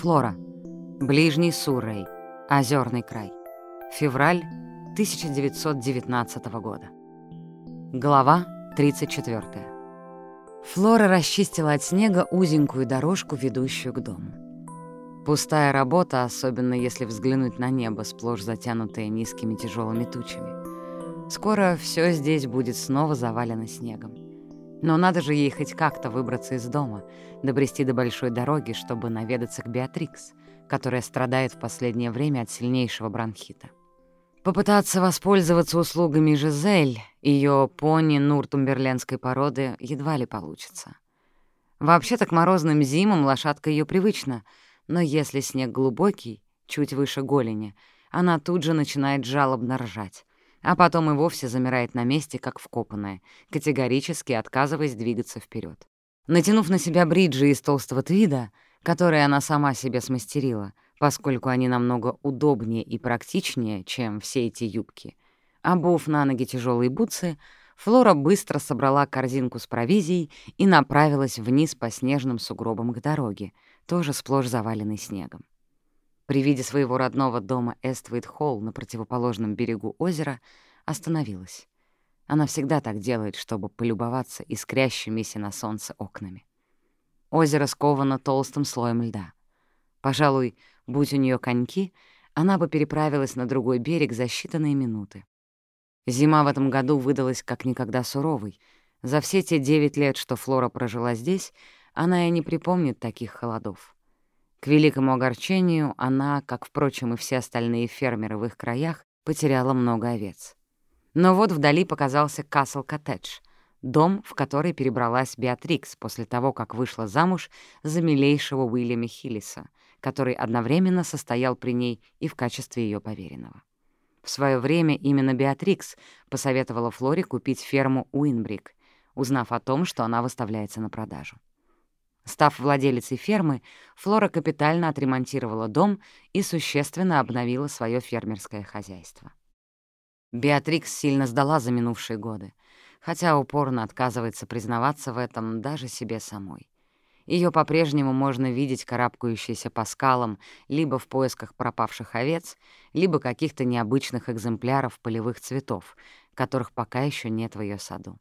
Флора. Ближний Суррей. Озерный край. Февраль 1919 года. Глава 34. Флора расчистила от снега узенькую дорожку, ведущую к дому. Пустая работа, особенно если взглянуть на небо, сплошь затянутое низкими тяжелыми тучами. Скоро все здесь будет снова завалено снегом. Но надо же ей хоть как-то выбраться из дома, добрести до большой дороги, чтобы наведаться к Беатрикс, которая страдает в последнее время от сильнейшего бронхита. Попытаться воспользоваться услугами Жизель, ее пони нуртумберленской породы, едва ли получится. Вообще-то к морозным зимам лошадка ее привычна, но если снег глубокий, чуть выше голени, она тут же начинает жалобно ржать, а потом и вовсе замирает на месте, как вкопанная, категорически отказываясь двигаться вперед. Натянув на себя бриджи из толстого твида, которые она сама себе смастерила, поскольку они намного удобнее и практичнее, чем все эти юбки, обув на ноги тяжелые бутсы, Флора быстро собрала корзинку с провизией и направилась вниз по снежным сугробам к дороге, тоже сплошь заваленной снегом. При виде своего родного дома Эствейд-Холл на противоположном берегу озера остановилась. Она всегда так делает, чтобы полюбоваться искрящимися на солнце окнами. Озеро сковано толстым слоем льда. Пожалуй, будь у нее коньки, она бы переправилась на другой берег за считанные минуты. Зима в этом году выдалась как никогда суровой. За все те девять лет, что Флора прожила здесь, она и не припомнит таких холодов. К великому огорчению она, как, впрочем, и все остальные фермеры в их краях, потеряла много овец. Но вот вдали показался Касл-коттедж, дом, в который перебралась Беатрикс после того, как вышла замуж за милейшего Уильяма Хиллиса, который одновременно состоял при ней и в качестве ее поверенного. В свое время именно Беатрикс посоветовала Флоре купить ферму Уинбрик, узнав о том, что она выставляется на продажу. Став владелицей фермы, Флора капитально отремонтировала дом и существенно обновила свое фермерское хозяйство. Беатрикс сильно сдала за минувшие годы, хотя упорно отказывается признаваться в этом даже себе самой. Ее по-прежнему можно видеть карабкающейся по скалам либо в поисках пропавших овец, либо каких-то необычных экземпляров полевых цветов, которых пока еще нет в ее саду.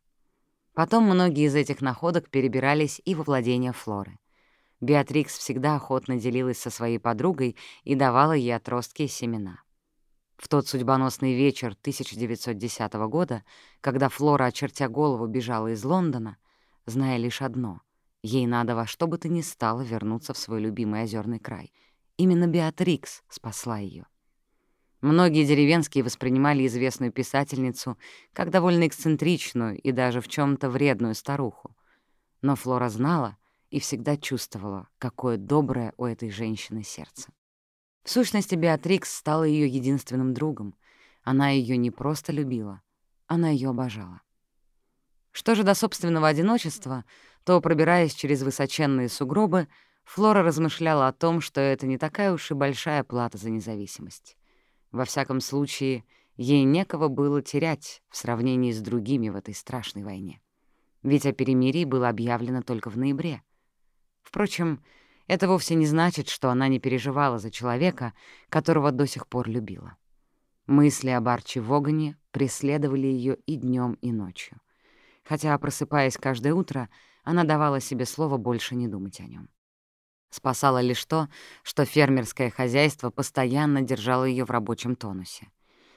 Потом многие из этих находок перебирались и во владение Флоры. Беатрикс всегда охотно делилась со своей подругой и давала ей отростки и семена. В тот судьбоносный вечер 1910 года, когда Флора, очертя голову, бежала из Лондона, зная лишь одно — ей надо во что бы то ни стало вернуться в свой любимый озерный край. Именно Беатрикс спасла ее. Многие деревенские воспринимали известную писательницу как довольно эксцентричную и даже в чем то вредную старуху. Но Флора знала и всегда чувствовала, какое доброе у этой женщины сердце. В сущности, Беатрикс стала ее единственным другом. Она ее не просто любила, она ее обожала. Что же до собственного одиночества, то, пробираясь через высоченные сугробы, Флора размышляла о том, что это не такая уж и большая плата за независимость. Во всяком случае, ей некого было терять в сравнении с другими в этой страшной войне. Ведь о перемирии было объявлено только в ноябре. Впрочем, это вовсе не значит, что она не переживала за человека, которого до сих пор любила. Мысли об Арчи Вогане преследовали ее и днем, и ночью. Хотя, просыпаясь каждое утро, она давала себе слово больше не думать о нем. Спасало лишь то, что фермерское хозяйство постоянно держало ее в рабочем тонусе.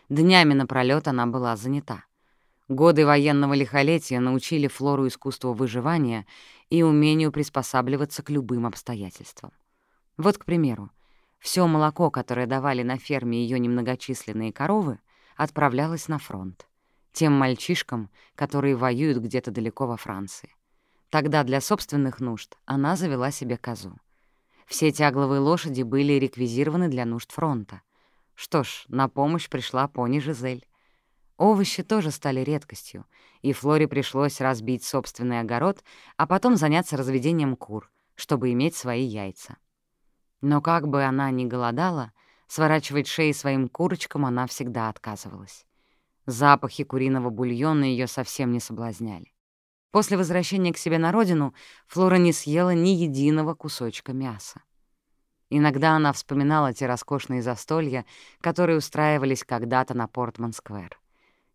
Днями напролёт она была занята. Годы военного лихолетия научили Флору искусству выживания и умению приспосабливаться к любым обстоятельствам. Вот, к примеру, все молоко, которое давали на ферме ее немногочисленные коровы, отправлялось на фронт. Тем мальчишкам, которые воюют где-то далеко во Франции. Тогда для собственных нужд она завела себе козу. Все тягловые лошади были реквизированы для нужд фронта. Что ж, на помощь пришла пони Жизель. Овощи тоже стали редкостью, и Флоре пришлось разбить собственный огород, а потом заняться разведением кур, чтобы иметь свои яйца. Но как бы она ни голодала, сворачивать шеи своим курочкам она всегда отказывалась. Запахи куриного бульона ее совсем не соблазняли. После возвращения к себе на родину Флора не съела ни единого кусочка мяса. Иногда она вспоминала те роскошные застолья, которые устраивались когда-то на Портман-сквер.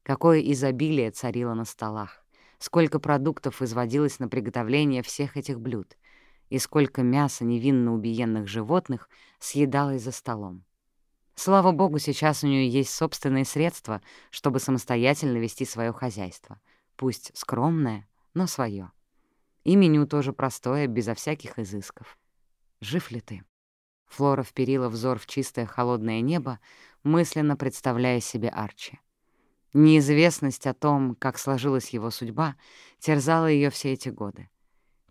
Какое изобилие царило на столах, сколько продуктов изводилось на приготовление всех этих блюд, и сколько мяса невинно убиенных животных съедалось за столом. Слава богу, сейчас у нее есть собственные средства, чтобы самостоятельно вести свое хозяйство. Пусть скромное, но свое. И меню тоже простое, безо всяких изысков. Жив ли ты? Флора вперила взор в чистое холодное небо, мысленно представляя себе Арчи. Неизвестность о том, как сложилась его судьба, терзала ее все эти годы.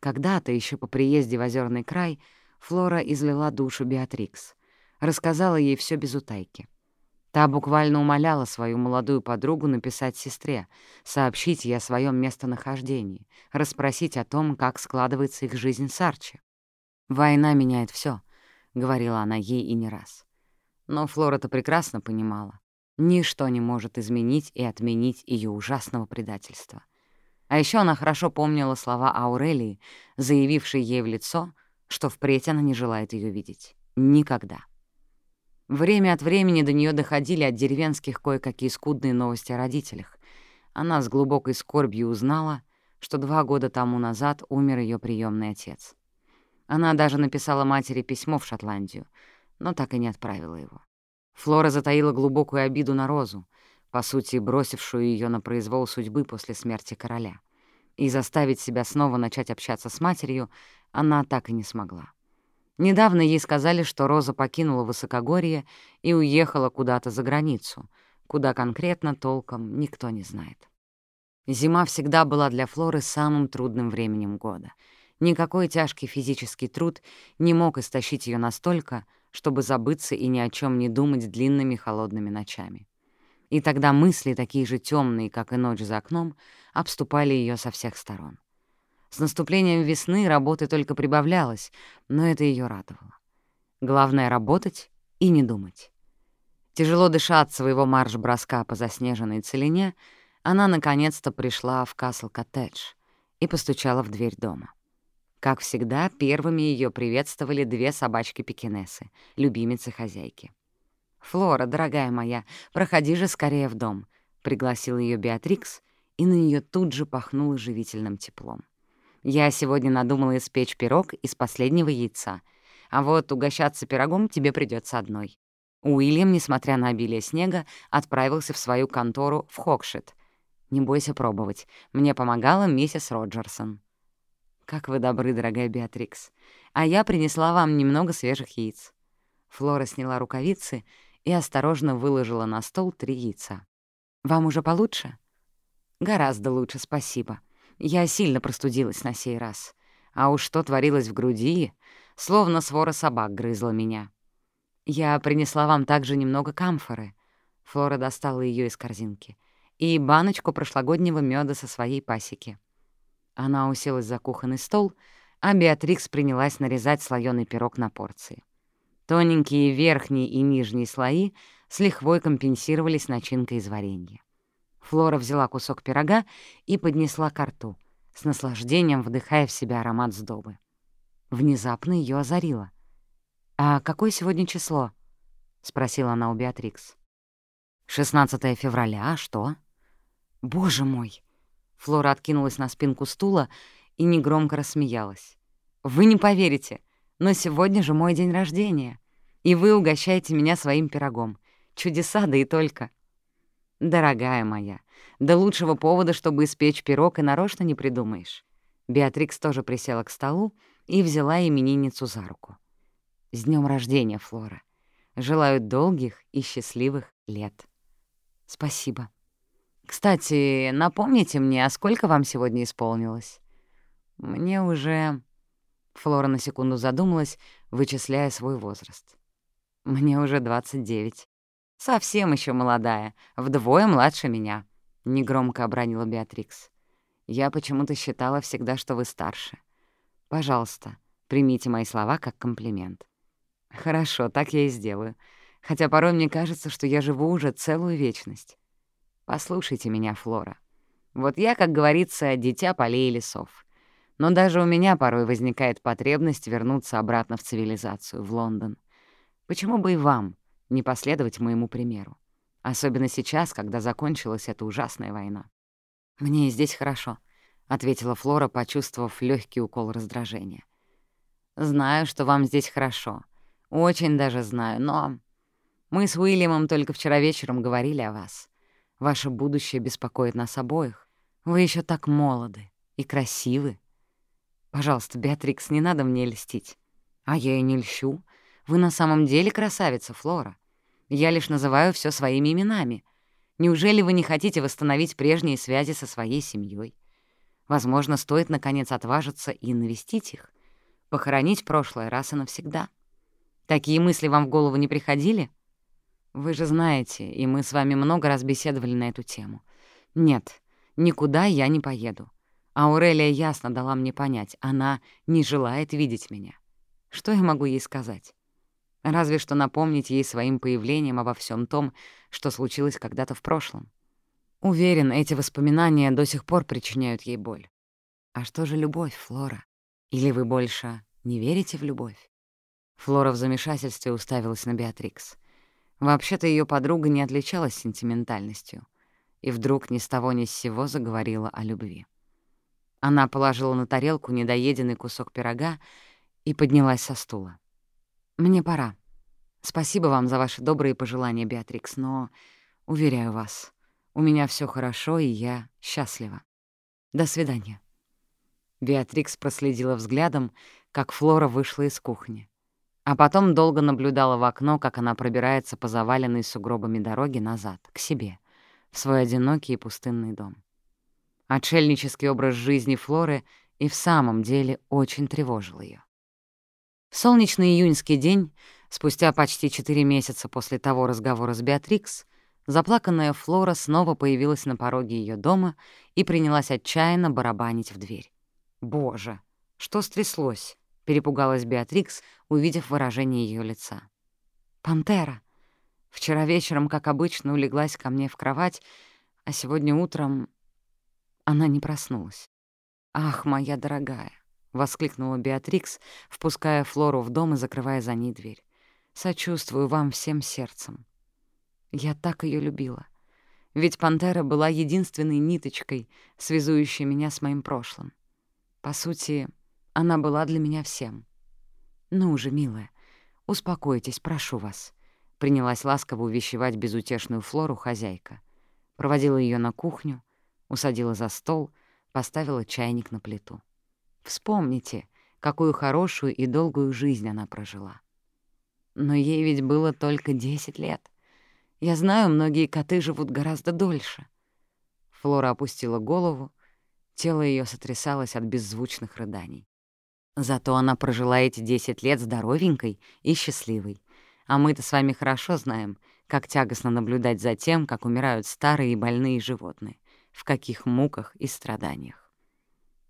Когда-то, еще по приезде в Озерный край, Флора излила душу Беатрикс, рассказала ей все без утайки. Та буквально умоляла свою молодую подругу написать сестре, сообщить ей о своем местонахождении, расспросить о том, как складывается их жизнь с Арчи. «Война меняет все, говорила она ей и не раз. Но Флора-то прекрасно понимала. Ничто не может изменить и отменить ее ужасного предательства. А еще она хорошо помнила слова Аурелии, заявившей ей в лицо, что впредь она не желает ее видеть. Никогда. Время от времени до нее доходили от деревенских кое-какие скудные новости о родителях. Она с глубокой скорбью узнала, что два года тому назад умер ее приемный отец. Она даже написала матери письмо в Шотландию, но так и не отправила его. Флора затаила глубокую обиду на Розу, по сути, бросившую ее на произвол судьбы после смерти короля. И заставить себя снова начать общаться с матерью она так и не смогла. Недавно ей сказали, что Роза покинула Высокогорье и уехала куда-то за границу, куда конкретно толком никто не знает. Зима всегда была для Флоры самым трудным временем года — Никакой тяжкий физический труд не мог истощить ее настолько, чтобы забыться и ни о чем не думать длинными холодными ночами. И тогда мысли, такие же темные, как и ночь за окном, обступали ее со всех сторон. С наступлением весны работы только прибавлялось, но это ее радовало. Главное — работать и не думать. Тяжело дыша от своего марш-броска по заснеженной целине, она наконец-то пришла в Касл-коттедж и постучала в дверь дома. Как всегда, первыми ее приветствовали две собачки-пекинесы, любимицы хозяйки. «Флора, дорогая моя, проходи же скорее в дом», — пригласила ее Беатрикс, и на нее тут же пахнуло живительным теплом. «Я сегодня надумала испечь пирог из последнего яйца, а вот угощаться пирогом тебе придется одной». Уильям, несмотря на обилие снега, отправился в свою контору в Хокшит. «Не бойся пробовать. Мне помогала миссис Роджерсон». «Как вы добры, дорогая Беатрикс. А я принесла вам немного свежих яиц». Флора сняла рукавицы и осторожно выложила на стол три яйца. «Вам уже получше?» «Гораздо лучше, спасибо. Я сильно простудилась на сей раз. А уж что творилось в груди, словно свора собак грызла меня. Я принесла вам также немного камфоры». Флора достала ее из корзинки. «И баночку прошлогоднего меда со своей пасеки». Она уселась за кухонный стол, а Беатрикс принялась нарезать слоёный пирог на порции. Тоненькие верхние и нижние слои с лихвой компенсировались начинкой из варенья. Флора взяла кусок пирога и поднесла ко рту, с наслаждением вдыхая в себя аромат сдобы. Внезапно ее озарило. «А какое сегодня число?» — спросила она у Беатрикс. «16 февраля, а что?» «Боже мой!» Флора откинулась на спинку стула и негромко рассмеялась. «Вы не поверите, но сегодня же мой день рождения, и вы угощаете меня своим пирогом. Чудеса, да и только». «Дорогая моя, да лучшего повода, чтобы испечь пирог, и нарочно не придумаешь». Беатрикс тоже присела к столу и взяла именинницу за руку. «С днем рождения, Флора! Желаю долгих и счастливых лет!» «Спасибо», кстати, напомните мне, а сколько вам сегодня исполнилось? Мне уже... Флора на секунду задумалась, вычисляя свой возраст. Мне уже 29. Совсем еще молодая, вдвое младше меня, — негромко обронила Беатрикс. Я почему-то считала всегда, что вы старше. Пожалуйста, Примите мои слова как комплимент. Хорошо, так я и сделаю. Хотя порой мне кажется, что я живу уже целую вечность. Послушайте меня, Флора. Вот я, как говорится, дитя полей и лесов. Но даже у меня порой возникает потребность вернуться обратно в цивилизацию, в Лондон. Почему бы и вам не последовать моему примеру? Особенно сейчас, когда закончилась эта ужасная война. «Мне здесь хорошо», — ответила Флора, почувствовав легкий укол раздражения. «Знаю, что вам здесь хорошо. Очень даже знаю, но... Мы с Уильямом только вчера вечером говорили о вас. Ваше будущее беспокоит нас обоих. Вы еще так молоды и красивы. Пожалуйста, Беатрикс, не надо мне льстить. А я и не льщу. Вы на самом деле красавица, Флора. Я лишь называю все своими именами. Неужели вы не хотите восстановить прежние связи со своей семьей? Возможно, стоит, наконец, отважиться и навестить их, похоронить прошлое раз и навсегда. Такие мысли вам в голову не приходили? Вы же знаете, и мы с вами много раз беседовали на эту тему. Нет, Никуда я не поеду. Аурелия ясно дала мне понять, она не желает видеть меня. Что я могу ей сказать? Разве что напомнить ей своим появлением обо всем том, что случилось когда-то в прошлом. Уверен, эти воспоминания до сих пор причиняют ей боль. А что же любовь, Флора? Или вы больше не верите в любовь? Флора в замешательстве уставилась на Беатрикс. Вообще-то ее подруга не отличалась сентиментальностью и вдруг ни с того ни с сего заговорила о любви. Она положила на тарелку недоеденный кусок пирога и поднялась со стула. «Мне пора. Спасибо вам за ваши добрые пожелания, Беатрикс, но, уверяю вас, у меня все хорошо, и я счастлива. До свидания». Беатрикс проследила взглядом, как Флора вышла из кухни, а потом долго наблюдала в окно, как она пробирается по заваленной сугробами дороге назад, к себе — в свой одинокий и пустынный дом. Отшельнический образ жизни Флоры и в самом деле очень тревожил ее. В солнечный июньский день, спустя почти четыре месяца после того разговора с Беатрикс, заплаканная Флора снова появилась на пороге ее дома и принялась отчаянно барабанить в дверь. «Боже, что стряслось?» — перепугалась Беатрикс, увидев выражение ее лица. «Пантера! Вчера вечером, как обычно, улеглась ко мне в кровать, а сегодня утром она не проснулась. «Ах, моя дорогая!» — воскликнула Беатрикс, впуская Флору в дом и закрывая за ней дверь. «Сочувствую вам всем сердцем. Я так ее любила. Ведь пантера была единственной ниточкой, связующей меня с моим прошлым. По сути, она была для меня всем. Ну уже, милая, успокойтесь, прошу вас. Принялась ласково увещевать безутешную Флору хозяйка. Проводила ее на кухню, усадила за стол, поставила чайник на плиту. Вспомните, какую хорошую и долгую жизнь она прожила. Но ей ведь было только десять лет. Я знаю, многие коты живут гораздо дольше. Флора опустила голову, тело ее сотрясалось от беззвучных рыданий. Зато она прожила эти десять лет здоровенькой и счастливой. А мы-то с вами хорошо знаем, как тягостно наблюдать за тем, как умирают старые и больные животные, в каких муках и страданиях.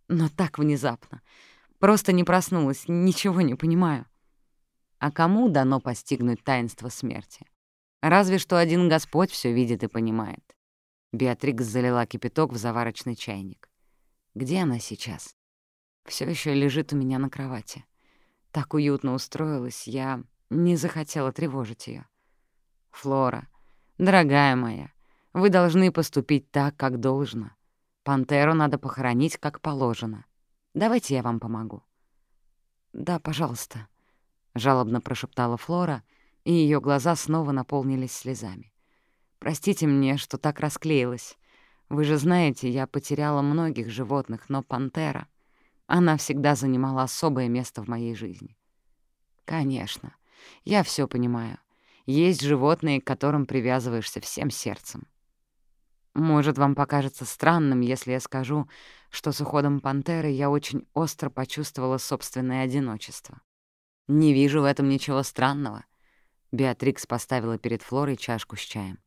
Но так внезапно. Просто не проснулась, ничего не понимаю. А кому дано постигнуть таинство смерти? Разве что один Господь все видит и понимает. Беатрикс залила кипяток в заварочный чайник. Где она сейчас? Все еще лежит у меня на кровати. Так уютно устроилась, я не захотела тревожить ее. «Флора, дорогая моя, вы должны поступить так, как должно. Пантеру надо похоронить, как положено. Давайте я вам помогу». «Да, пожалуйста», — жалобно прошептала Флора, и ее глаза снова наполнились слезами. «Простите мне, что так расклеилась. Вы же знаете, я потеряла многих животных, но пантера, она всегда занимала особое место в моей жизни». «Конечно», я все понимаю. Есть животные, к которым привязываешься всем сердцем. Может, вам покажется странным, если я скажу, что с уходом пантеры я очень остро почувствовала собственное одиночество. Не вижу в этом ничего странного. Беатрикс поставила перед Флорой чашку с чаем.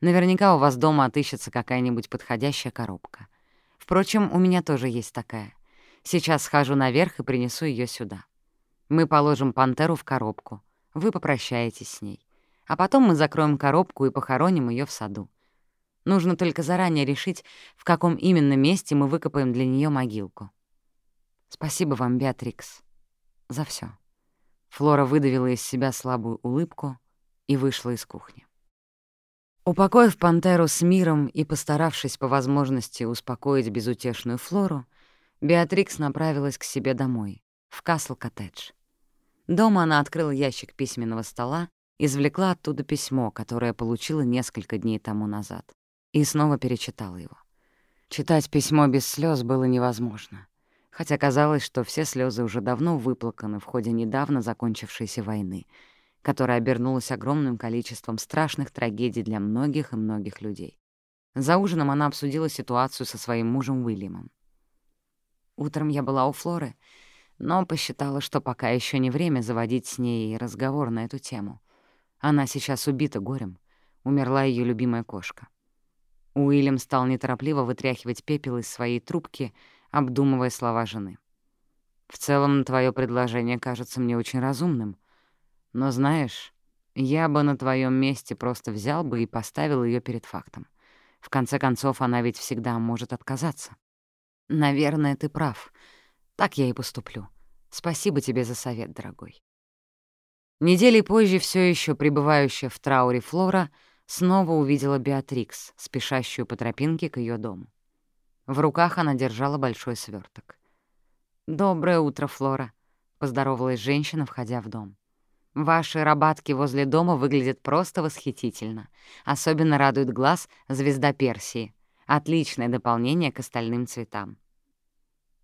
Наверняка у вас дома отыщется какая-нибудь подходящая коробка. Впрочем, у меня тоже есть такая. Сейчас схожу наверх и принесу ее сюда. Мы положим пантеру в коробку. Вы попрощаетесь с ней. А потом мы закроем коробку и похороним ее в саду. Нужно только заранее решить, в каком именно месте мы выкопаем для нее могилку. Спасибо вам, Беатрикс, за все. Флора выдавила из себя слабую улыбку и вышла из кухни. Упокоив пантеру с миром и постаравшись по возможности успокоить безутешную Флору, Беатрикс направилась к себе домой, в Касл-коттедж. Дома она открыла ящик письменного стола, извлекла оттуда письмо, которое получила несколько дней тому назад, и снова перечитала его. Читать письмо без слез было невозможно, хотя казалось, что все слезы уже давно выплаканы в ходе недавно закончившейся войны — которая обернулась огромным количеством страшных трагедий для многих и многих людей. За ужином она обсудила ситуацию со своим мужем Уильямом. Утром я была у Флоры, но посчитала, что пока еще не время заводить с ней разговор на эту тему. Она сейчас убита горем, умерла ее любимая кошка. Уильям стал неторопливо вытряхивать пепел из своей трубки, обдумывая слова жены. «В целом, твое предложение кажется мне очень разумным», но знаешь, я бы на твоем месте просто взял бы и поставил ее перед фактом. В конце концов, она ведь всегда может отказаться. Наверное, ты прав. Так я и поступлю. Спасибо тебе за совет, дорогой. Недели позже все еще пребывающая в трауре Флора снова увидела Беатрикс, спешащую по тропинке к ее дому. В руках она держала большой сверток. «Доброе утро, Флора», — поздоровалась женщина, входя в дом. Ваши рабатки возле дома выглядят просто восхитительно. Особенно радует глаз звезда Персии. Отличное дополнение к остальным цветам.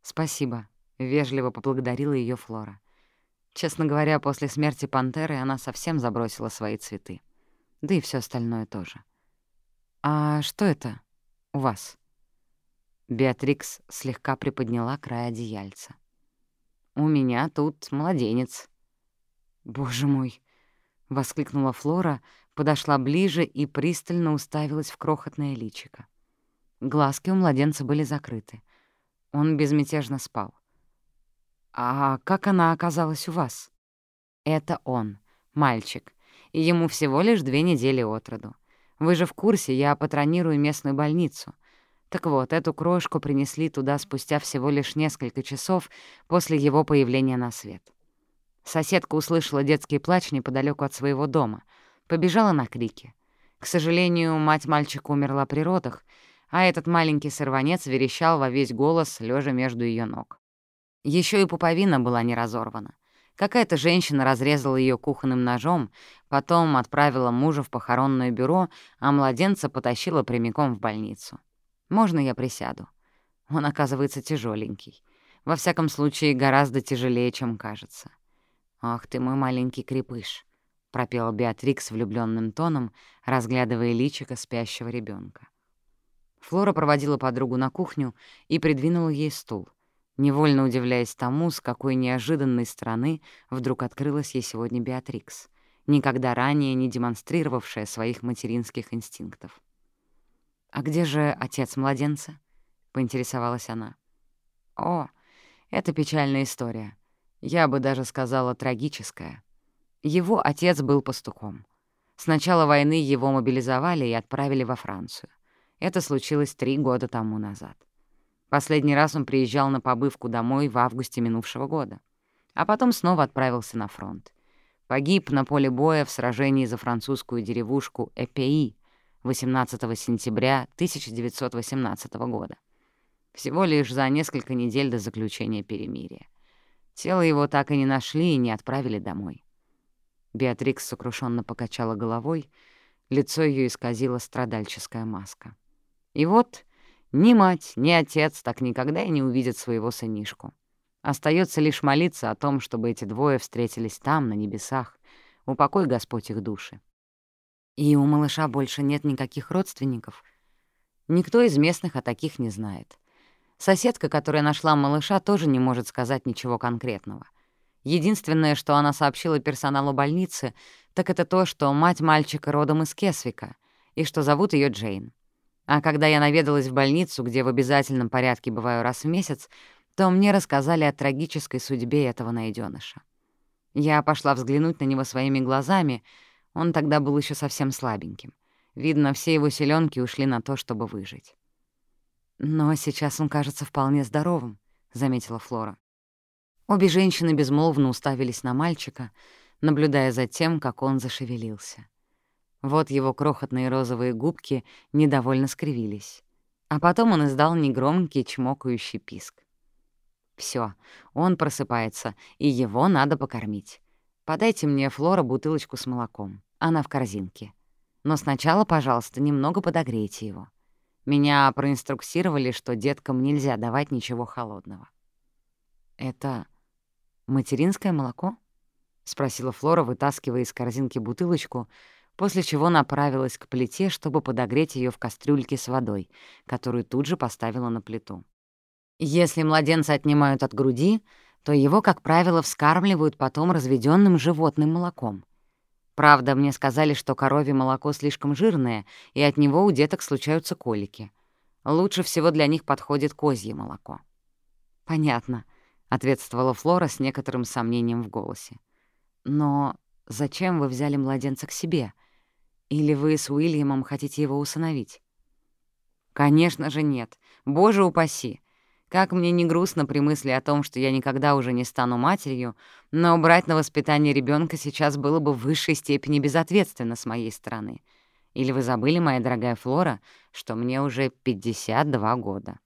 «Спасибо», — вежливо поблагодарила ее Флора. Честно говоря, после смерти пантеры она совсем забросила свои цветы. Да и все остальное тоже. «А что это у вас?» Беатрикс слегка приподняла край одеяльца. «У меня тут младенец», «Боже мой!» — воскликнула Флора, подошла ближе и пристально уставилась в крохотное личико. Глазки у младенца были закрыты. Он безмятежно спал. «А как она оказалась у вас?» «Это он, мальчик, ему всего лишь две недели от роду. Вы же в курсе, я патронирую местную больницу. Так вот, эту крошку принесли туда спустя всего лишь несколько часов после его появления на свет. Соседка услышала детский плач неподалеку от своего дома. Побежала на крики. К сожалению, мать мальчика умерла при родах, а этот маленький сорванец верещал во весь голос, лежа между ее ног. Еще и пуповина была не разорвана. Какая-то женщина разрезала ее кухонным ножом, потом отправила мужа в похоронное бюро, а младенца потащила прямиком в больницу. «Можно я присяду?» Он, оказывается, тяжеленький. Во всяком случае, гораздо тяжелее, чем кажется. «Ах ты мой маленький крепыш», — пропела Беатрикс влюбленным тоном, разглядывая личико спящего ребенка. Флора проводила подругу на кухню и придвинула ей стул, невольно удивляясь тому, с какой неожиданной стороны вдруг открылась ей сегодня Беатрикс, никогда ранее не демонстрировавшая своих материнских инстинктов. «А где же отец младенца?» — поинтересовалась она. «О, это печальная история», я бы даже сказала трагическая. Его отец был пастухом. С начала войны его мобилизовали и отправили во Францию. Это случилось три года тому назад. Последний раз он приезжал на побывку домой в августе минувшего года, а потом снова отправился на фронт. Погиб на поле боя в сражении за французскую деревушку Эпеи 18 сентября 1918 года. Всего лишь за несколько недель до заключения перемирия. Тело его так и не нашли и не отправили домой. Беатрикс сокрушенно покачала головой, лицо ее исказила страдальческая маска. И вот ни мать, ни отец так никогда и не увидят своего сынишку. Остается лишь молиться о том, чтобы эти двое встретились там, на небесах. Упокой Господь их души. И у малыша больше нет никаких родственников. Никто из местных о таких не знает. Соседка, которая нашла малыша, тоже не может сказать ничего конкретного. Единственное, что она сообщила персоналу больницы, так это то, что мать мальчика родом из Кесвика и что зовут ее Джейн. А когда я наведалась в больницу, где в обязательном порядке бываю раз в месяц, то мне рассказали о трагической судьбе этого найденыша. Я пошла взглянуть на него своими глазами, он тогда был еще совсем слабеньким. Видно, все его селенки ушли на то, чтобы выжить. «Но сейчас он кажется вполне здоровым», — заметила Флора. Обе женщины безмолвно уставились на мальчика, наблюдая за тем, как он зашевелился. Вот его крохотные розовые губки недовольно скривились. А потом он издал негромкий чмокающий писк. Все, он просыпается, и его надо покормить. Подайте мне, Флора, бутылочку с молоком. Она в корзинке. Но сначала, пожалуйста, немного подогрейте его. Меня проинструктировали, что деткам нельзя давать ничего холодного. «Это материнское молоко?» — спросила Флора, вытаскивая из корзинки бутылочку, после чего направилась к плите, чтобы подогреть ее в кастрюльке с водой, которую тут же поставила на плиту. Если младенца отнимают от груди, то его, как правило, вскармливают потом разведенным животным молоком. Правда, мне сказали, что коровье молоко слишком жирное, и от него у деток случаются колики. Лучше всего для них подходит козье молоко. «Понятно», — ответствовала Флора с некоторым сомнением в голосе. «Но зачем вы взяли младенца к себе?» Или вы с Уильямом хотите его усыновить? Конечно же нет. Боже упаси. Как мне не грустно при мысли о том, что я никогда уже не стану матерью, но брать на воспитание ребенка сейчас было бы в высшей степени безответственно с моей стороны. Или вы забыли, моя дорогая Флора, что мне уже 52 года?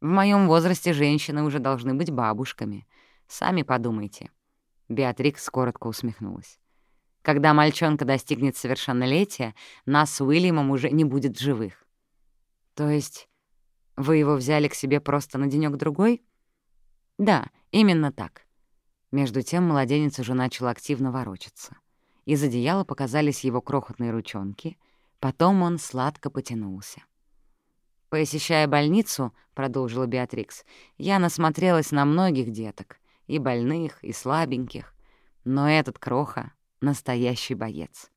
В моем возрасте женщины уже должны быть бабушками. Сами подумайте. Беатрикс коротко усмехнулась. Когда мальчонка достигнет совершеннолетия, нас с Уильямом уже не будет живых. То есть вы его взяли к себе просто на денёк другой Да, именно так. Между тем младенец уже начал активно ворочаться. Из одеяла показались его крохотные ручонки, потом он сладко потянулся. «Посещая больницу», — продолжила Беатрикс, — «я насмотрелась на многих деток, и больных, и слабеньких, но этот кроха настоящий боец.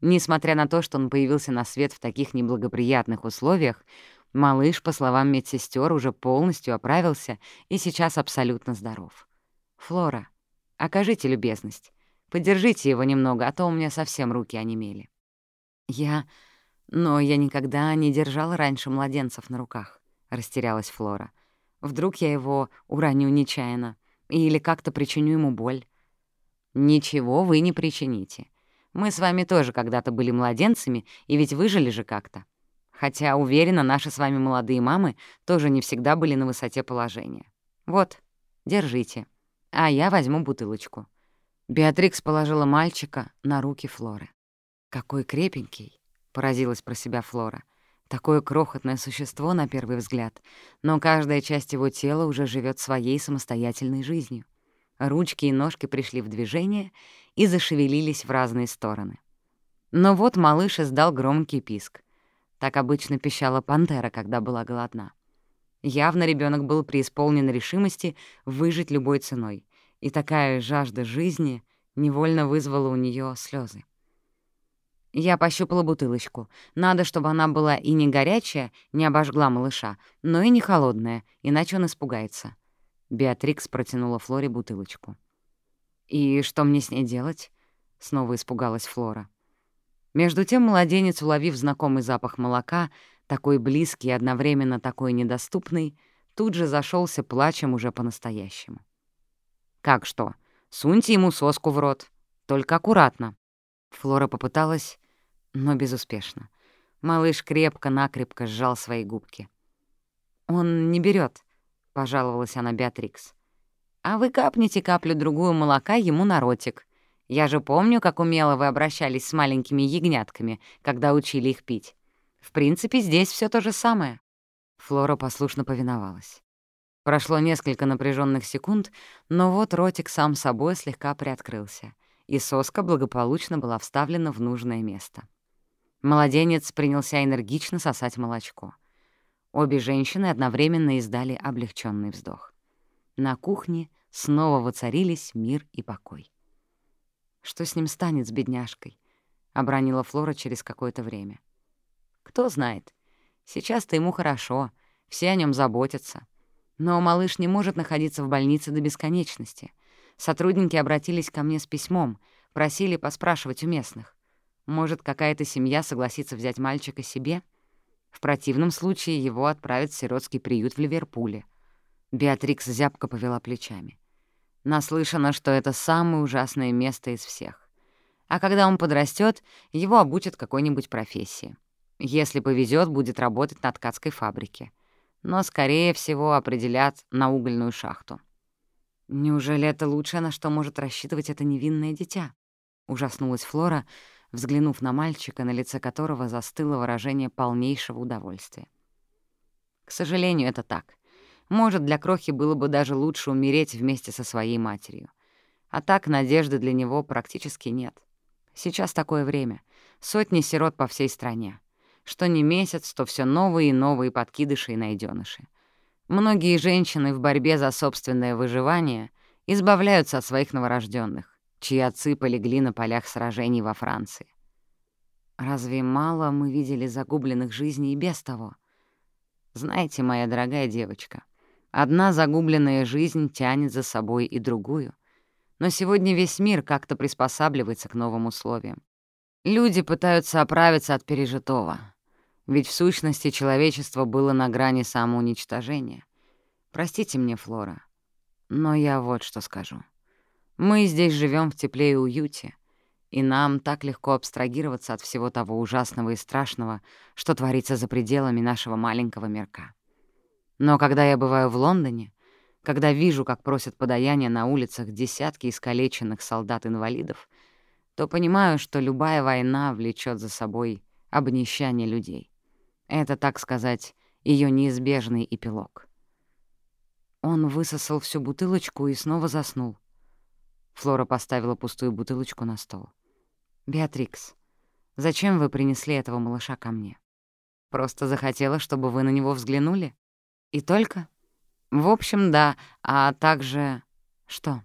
Несмотря на то, что он появился на свет в таких неблагоприятных условиях, малыш, по словам медсестер, уже полностью оправился и сейчас абсолютно здоров. «Флора, окажите любезность. Подержите его немного, а то у меня совсем руки онемели». «Я... Но я никогда не держала раньше младенцев на руках», — растерялась Флора. «Вдруг я его уроню нечаянно или как-то причиню ему боль. Ничего вы не причините. Мы с вами тоже когда-то были младенцами, и ведь выжили же как-то. Хотя, уверена, наши с вами молодые мамы тоже не всегда были на высоте положения. Вот, держите. А я возьму бутылочку. Беатрикс положила мальчика на руки Флоры. «Какой крепенький!» — поразилась про себя Флора. Такое крохотное существо на первый взгляд, но каждая часть его тела уже живет своей самостоятельной жизнью. Ручки и ножки пришли в движение и зашевелились в разные стороны. Но вот малыш издал громкий писк. Так обычно пищала пантера, когда была голодна. Явно ребенок был преисполнен решимости выжить любой ценой, и такая жажда жизни невольно вызвала у нее слезы. Я пощупала бутылочку. Надо, чтобы она была и не горячая, не обожгла малыша, но и не холодная, иначе он испугается. Беатрикс протянула Флоре бутылочку. «И что мне с ней делать?» — снова испугалась Флора. Между тем младенец, уловив знакомый запах молока, такой близкий и одновременно такой недоступный, тут же зашелся плачем уже по-настоящему. «Как что? Суньте ему соску в рот. Только аккуратно». Флора попыталась, но безуспешно. Малыш крепко-накрепко сжал свои губки. «Он не берет, — пожаловалась она Беатрикс. «А вы капните каплю-другую молока ему на ротик. Я же помню, как умело вы обращались с маленькими ягнятками, когда учили их пить. В принципе, здесь все то же самое». Флора послушно повиновалась. Прошло несколько напряженных секунд, но вот ротик сам собой слегка приоткрылся, и соска благополучно была вставлена в нужное место. Младенец принялся энергично сосать молочко. Обе женщины одновременно издали облегченный вздох. На кухне снова воцарились мир и покой. «Что с ним станет, с бедняжкой?» — обронила Флора через какое-то время. «Кто знает. Сейчас-то ему хорошо, все о нем заботятся. Но малыш не может находиться в больнице до бесконечности. Сотрудники обратились ко мне с письмом, просили поспрашивать у местных. Может, какая-то семья согласится взять мальчика себе? В противном случае его отправят в сиротский приют в Ливерпуле. Беатрикс зябко повела плечами. Наслышана, что это самое ужасное место из всех. А когда он подрастет, его обучат какой-нибудь профессии. Если повезет, будет работать на ткацкой фабрике. Но, скорее всего, определят на угольную шахту. Неужели это лучшее, на что может рассчитывать это невинное дитя? Ужаснулась Флора, взглянув на мальчика, на лице которого застыло выражение полнейшего удовольствия. К сожалению, это так. Может, для Крохи было бы даже лучше умереть вместе со своей матерью. А так надежды для него практически нет. Сейчас такое время. Сотни сирот по всей стране. Что не месяц, то все новые и новые подкидыши и найденыши. Многие женщины в борьбе за собственное выживание избавляются от своих новорожденных, чьи отцы полегли на полях сражений во Франции. Разве мало мы видели загубленных жизней и без того? Знаете, моя дорогая девочка, Одна загубленная жизнь тянет за собой и другую. Но сегодня весь мир как-то приспосабливается к новым условиям. Люди пытаются оправиться от пережитого. Ведь в сущности человечество было на грани самоуничтожения. Простите мне, Флора, но я вот что скажу. Мы здесь живем в тепле и уюте, и нам так легко абстрагироваться от всего того ужасного и страшного, что творится за пределами нашего маленького мирка. Но когда я бываю в Лондоне, когда вижу, как просят подаяние на улицах десятки искалеченных солдат-инвалидов, то понимаю, что любая война влечет за собой обнищание людей. Это, так сказать, ее неизбежный эпилог. Он высосал всю бутылочку и снова заснул. Флора поставила пустую бутылочку на стол. «Беатрикс, зачем вы принесли этого малыша ко мне? Просто захотела, чтобы вы на него взглянули?» «И только?» «В общем, да, а также...» «Что?»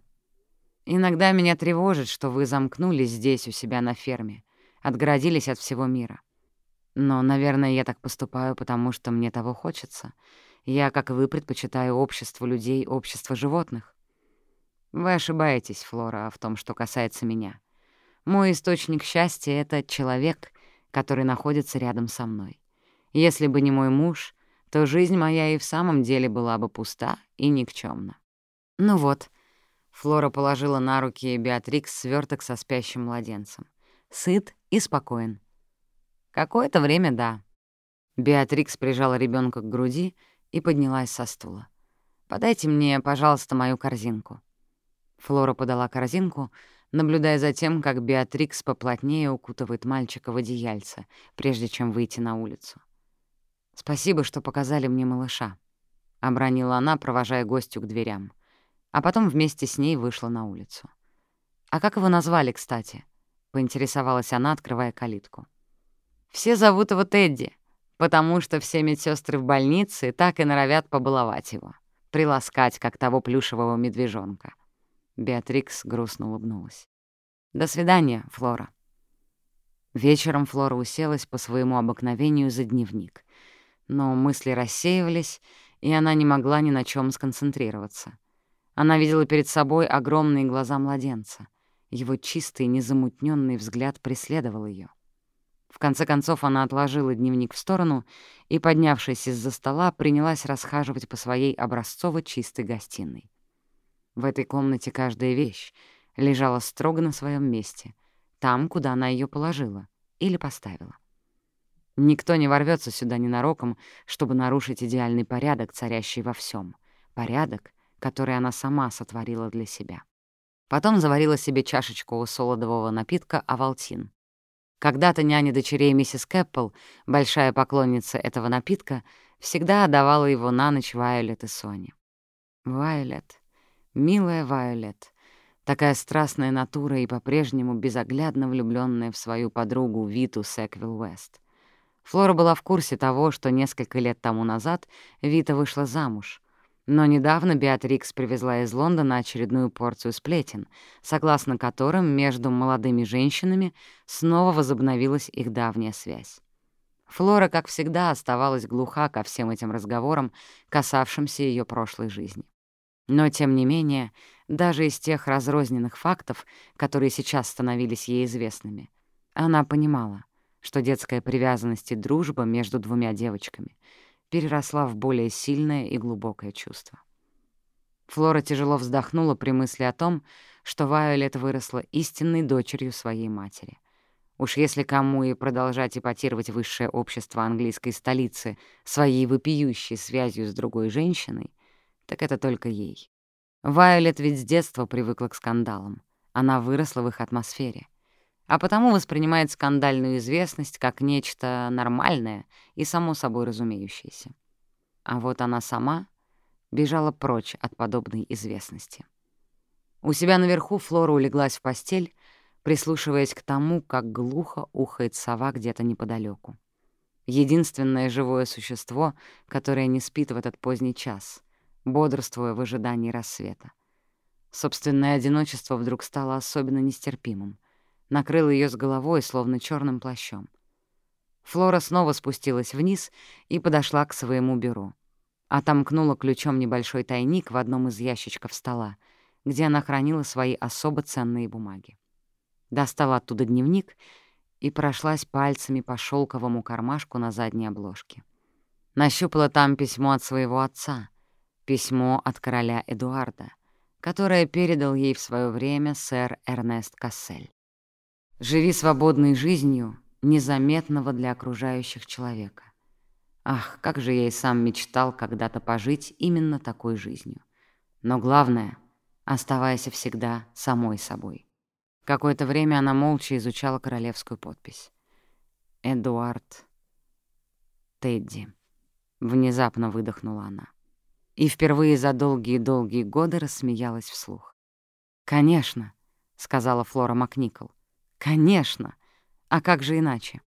«Иногда меня тревожит, что вы замкнулись здесь у себя на ферме, отгородились от всего мира. Но, наверное, я так поступаю, потому что мне того хочется. Я, как и вы, предпочитаю общество людей, общество животных. Вы ошибаетесь, Флора, в том, что касается меня. Мой источник счастья — это человек, который находится рядом со мной. Если бы не мой муж, то жизнь моя и в самом деле была бы пуста и никчемна. Ну вот, Флора положила на руки Беатрикс сверток со спящим младенцем. Сыт и спокоен. Какое-то время — да. Беатрикс прижала ребенка к груди и поднялась со стула. «Подайте мне, пожалуйста, мою корзинку». Флора подала корзинку, наблюдая за тем, как Беатрикс поплотнее укутывает мальчика в одеяльце, прежде чем выйти на улицу. «Спасибо, что показали мне малыша», — обронила она, провожая гостю к дверям. А потом вместе с ней вышла на улицу. «А как его назвали, кстати?» — поинтересовалась она, открывая калитку. «Все зовут его Тедди, потому что все медсестры в больнице так и норовят побаловать его, приласкать, как того плюшевого медвежонка». Беатрикс грустно улыбнулась. «До свидания, Флора». Вечером Флора уселась по своему обыкновению за дневник но мысли рассеивались, и она не могла ни на чем сконцентрироваться. Она видела перед собой огромные глаза младенца. Его чистый, незамутненный взгляд преследовал ее. В конце концов она отложила дневник в сторону и, поднявшись из-за стола, принялась расхаживать по своей образцово чистой гостиной. В этой комнате каждая вещь лежала строго на своем месте, там, куда она ее положила или поставила. Никто не ворвется сюда ненароком, чтобы нарушить идеальный порядок, царящий во всем, Порядок, который она сама сотворила для себя. Потом заварила себе чашечку солодового напитка «Авалтин». Когда-то няня дочерей миссис Кэппл, большая поклонница этого напитка, всегда отдавала его на ночь Вайолет и Соне. Вайолет, милая Вайолет, такая страстная натура и по-прежнему безоглядно влюбленная в свою подругу Виту Секвилл Уэст — Флора была в курсе того, что несколько лет тому назад Вита вышла замуж. Но недавно Беатрикс привезла из Лондона очередную порцию сплетен, согласно которым между молодыми женщинами снова возобновилась их давняя связь. Флора, как всегда, оставалась глуха ко всем этим разговорам, касавшимся ее прошлой жизни. Но, тем не менее, даже из тех разрозненных фактов, которые сейчас становились ей известными. Она понимала, что детская привязанность и дружба между двумя девочками переросла в более сильное и глубокое чувство. Флора тяжело вздохнула при мысли о том, что Вайолет выросла истинной дочерью своей матери. Уж если кому и продолжать ипотировать высшее общество английской столицы своей вопиющей связью с другой женщиной, так это только ей. Вайолет ведь с детства привыкла к скандалам. Она выросла в их атмосфере. А потому воспринимает скандальную известность как нечто нормальное и само собой разумеющееся. А вот она сама бежала прочь от подобной известности. У себя наверху Флора улеглась в постель, прислушиваясь к тому, как глухо ухает сова где-то неподалеку. Единственное живое существо, которое не спит в этот поздний час, бодрствуя в ожидании рассвета. Собственное одиночество вдруг стало особенно нестерпимым. Накрыло ее с головой, словно черным плащом. Флора снова спустилась вниз и подошла к своему бюро. Отомкнула ключом небольшой тайник в одном из ящичков стола, где она хранила свои особо ценные бумаги. Достала оттуда дневник и прошлась пальцами по шелковому кармашку на задней обложке. Нащупала там письмо от своего отца, письмо от короля Эдуарда, которое передал ей в свое время сэр Эрнест Кассель. «Живи свободной жизнью, незаметного для окружающих человека. Ах, как же я и сам мечтал когда-то пожить именно такой жизнью. Но главное — оставайся всегда самой собой. Какое-то время она молча изучала королевскую подпись. «Эдуард Тедди», — внезапно выдохнула она. И впервые за долгие-долгие годы рассмеялась вслух. «Конечно», — сказала Флора Макникол. «Конечно! А как же иначе?»